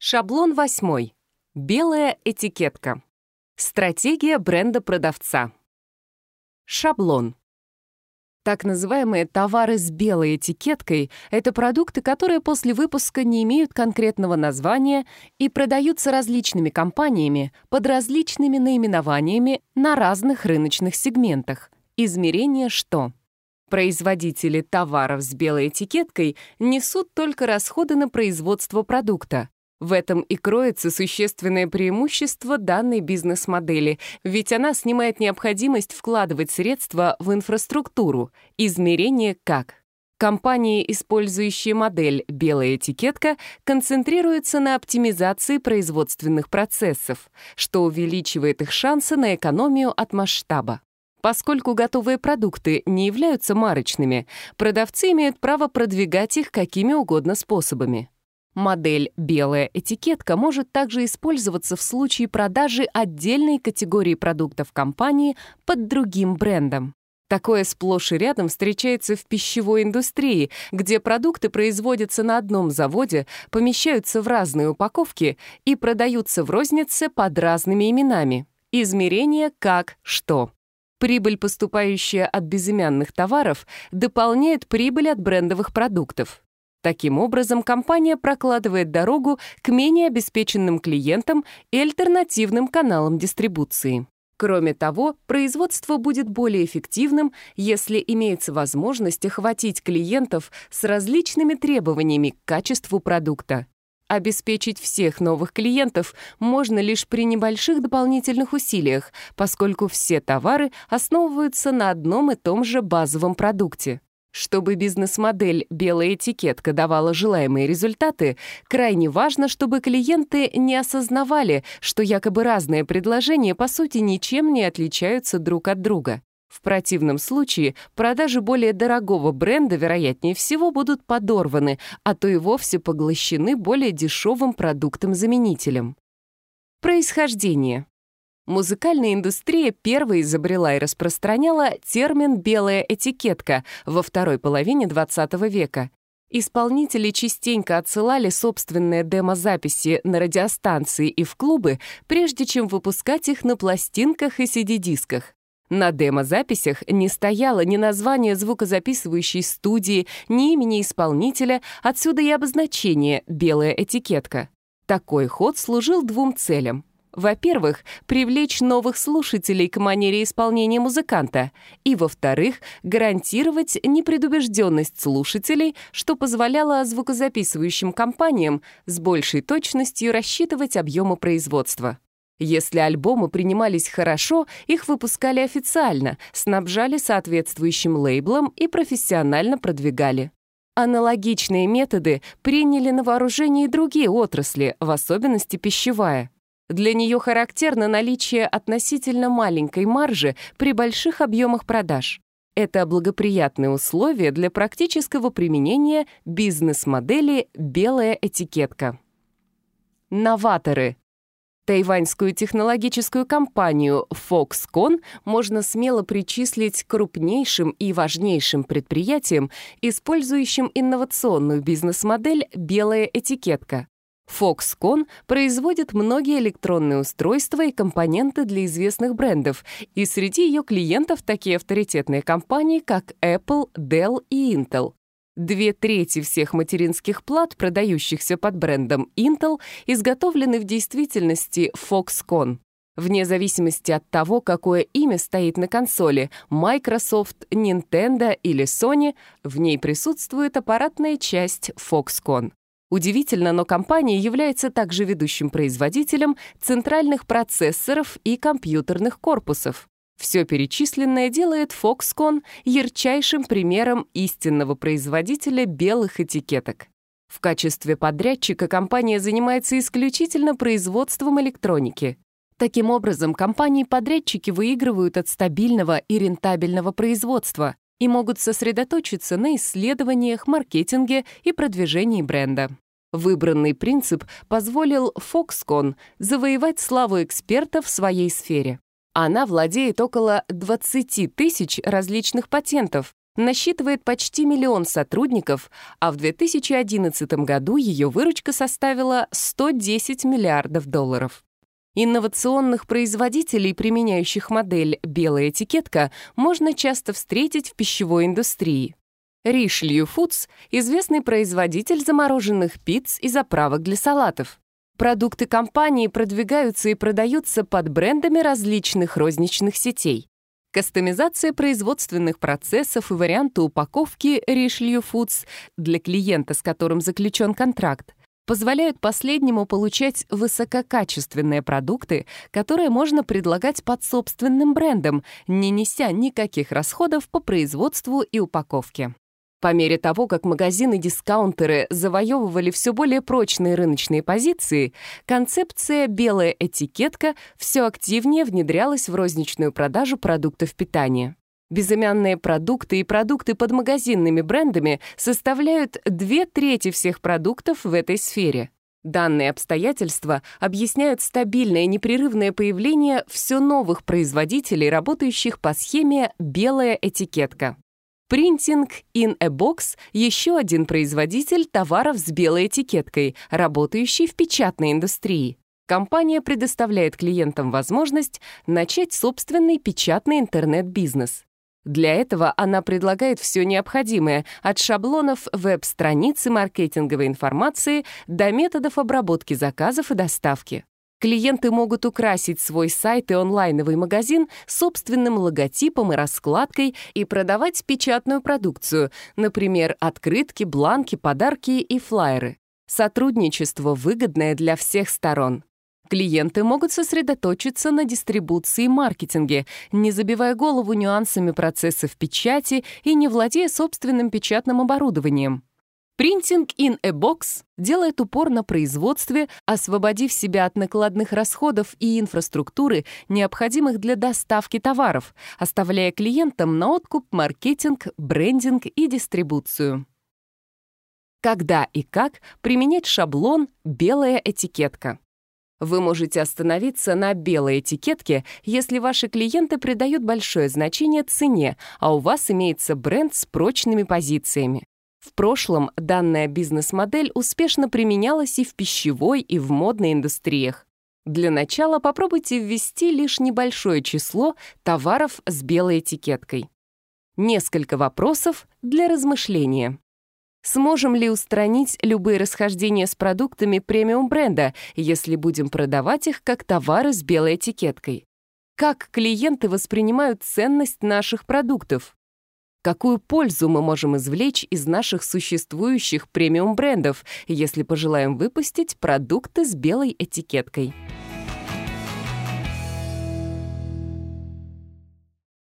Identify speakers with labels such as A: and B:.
A: Шаблон восьмой. Белая этикетка. Стратегия бренда продавца. Шаблон. Так называемые товары с белой этикеткой — это продукты, которые после выпуска не имеют конкретного названия и продаются различными компаниями под различными наименованиями на разных рыночных сегментах. Измерение что? Производители товаров с белой этикеткой несут только расходы на производство продукта, в этом и кроется существенное преимущество данной бизнес-модели, ведь она снимает необходимость вкладывать средства в инфраструктуру, измерение как. Компании, использующие модель «белая этикетка», концентрируются на оптимизации производственных процессов, что увеличивает их шансы на экономию от масштаба. Поскольку готовые продукты не являются марочными, продавцы имеют право продвигать их какими угодно способами. Модель «белая этикетка» может также использоваться в случае продажи отдельной категории продуктов компании под другим брендом. Такое сплошь и рядом встречается в пищевой индустрии, где продукты производятся на одном заводе, помещаются в разные упаковки и продаются в рознице под разными именами. Измерение как что. Прибыль, поступающая от безымянных товаров, дополняет прибыль от брендовых продуктов. Таким образом, компания прокладывает дорогу к менее обеспеченным клиентам и альтернативным каналам дистрибуции. Кроме того, производство будет более эффективным, если имеется возможность охватить клиентов с различными требованиями к качеству продукта. Обеспечить всех новых клиентов можно лишь при небольших дополнительных усилиях, поскольку все товары основываются на одном и том же базовом продукте. Чтобы бизнес-модель «белая этикетка» давала желаемые результаты, крайне важно, чтобы клиенты не осознавали, что якобы разные предложения по сути ничем не отличаются друг от друга. В противном случае продажи более дорогого бренда, вероятнее всего, будут подорваны, а то и вовсе поглощены более дешевым продуктом-заменителем. Происхождение. Музыкальная индустрия первой изобрела и распространяла термин «белая этикетка» во второй половине XX века. Исполнители частенько отсылали собственные демозаписи на радиостанции и в клубы, прежде чем выпускать их на пластинках и CD-дисках. На демозаписях не стояло ни название звукозаписывающей студии, ни имени исполнителя, отсюда и обозначение «белая этикетка». Такой ход служил двум целям. Во-первых, привлечь новых слушателей к манере исполнения музыканта. И, во-вторых, гарантировать непредубежденность слушателей, что позволяло звукозаписывающим компаниям с большей точностью рассчитывать объемы производства. Если альбомы принимались хорошо, их выпускали официально, снабжали соответствующим лейблом и профессионально продвигали. Аналогичные методы приняли на вооружение и другие отрасли, в особенности пищевая. Для нее характерно наличие относительно маленькой маржи при больших объемах продаж. Это благоприятные условия для практического применения бизнес-модели «белая этикетка». Новаторы. Тайваньскую технологическую компанию Foxconn можно смело причислить к крупнейшим и важнейшим предприятиям, использующим инновационную бизнес-модель «белая этикетка». Foxconn производит многие электронные устройства и компоненты для известных брендов, и среди ее клиентов такие авторитетные компании, как Apple, Dell и Intel. Две трети всех материнских плат, продающихся под брендом Intel, изготовлены в действительности Foxconn. Вне зависимости от того, какое имя стоит на консоли — Microsoft, Nintendo или Sony — в ней присутствует аппаратная часть Foxconn. Удивительно, но компания является также ведущим производителем центральных процессоров и компьютерных корпусов. Все перечисленное делает Foxconn ярчайшим примером истинного производителя белых этикеток. В качестве подрядчика компания занимается исключительно производством электроники. Таким образом, компании-подрядчики выигрывают от стабильного и рентабельного производства, и могут сосредоточиться на исследованиях, маркетинге и продвижении бренда. Выбранный принцип позволил Foxconn завоевать славу эксперта в своей сфере. Она владеет около 20 тысяч различных патентов, насчитывает почти миллион сотрудников, а в 2011 году ее выручка составила 110 миллиардов долларов. Инновационных производителей, применяющих модель «белая этикетка», можно часто встретить в пищевой индустрии. Ришлью Фудс — известный производитель замороженных пицц и заправок для салатов. Продукты компании продвигаются и продаются под брендами различных розничных сетей. Кастомизация производственных процессов и варианты упаковки Ришлью Фудс для клиента, с которым заключен контракт, позволяют последнему получать высококачественные продукты, которые можно предлагать под собственным брендом, не неся никаких расходов по производству и упаковке. По мере того, как магазины-дискаунтеры завоевывали все более прочные рыночные позиции, концепция «белая этикетка» все активнее внедрялась в розничную продажу продуктов питания. Безымянные продукты и продукты под магазинными брендами составляют две трети всех продуктов в этой сфере. Данные обстоятельства объясняют стабильное непрерывное появление все новых производителей, работающих по схеме «белая этикетка». Printing in a Box — еще один производитель товаров с белой этикеткой, работающий в печатной индустрии. Компания предоставляет клиентам возможность начать собственный печатный интернет-бизнес. Для этого она предлагает все необходимое, от шаблонов веб-страницы маркетинговой информации до методов обработки заказов и доставки. Клиенты могут украсить свой сайт и онлайновый магазин собственным логотипом и раскладкой и продавать печатную продукцию, например, открытки, бланки, подарки и флайеры. Сотрудничество выгодное для всех сторон. Клиенты могут сосредоточиться на дистрибуции и маркетинге, не забивая голову нюансами процесса в печати и не владея собственным печатным оборудованием. Printing in a Box делает упор на производстве, освободив себя от накладных расходов и инфраструктуры, необходимых для доставки товаров, оставляя клиентам на откуп маркетинг, брендинг и дистрибуцию. Когда и как применять шаблон «белая этикетка». Вы можете остановиться на белой этикетке, если ваши клиенты придают большое значение цене, а у вас имеется бренд с прочными позициями. В прошлом данная бизнес-модель успешно применялась и в пищевой, и в модной индустриях. Для начала попробуйте ввести лишь небольшое число товаров с белой этикеткой. Несколько вопросов для размышления. Сможем ли устранить любые расхождения с продуктами премиум-бренда, если будем продавать их как товары с белой этикеткой? Как клиенты воспринимают ценность наших продуктов? Какую пользу мы можем извлечь из наших существующих премиум-брендов, если пожелаем выпустить продукты с белой этикеткой?